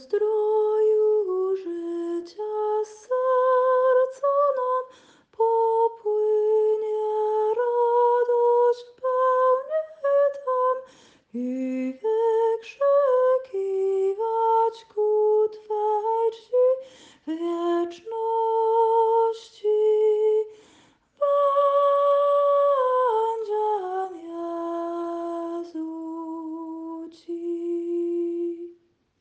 stroju życia z serca nam popłynie radość pełnie tam. I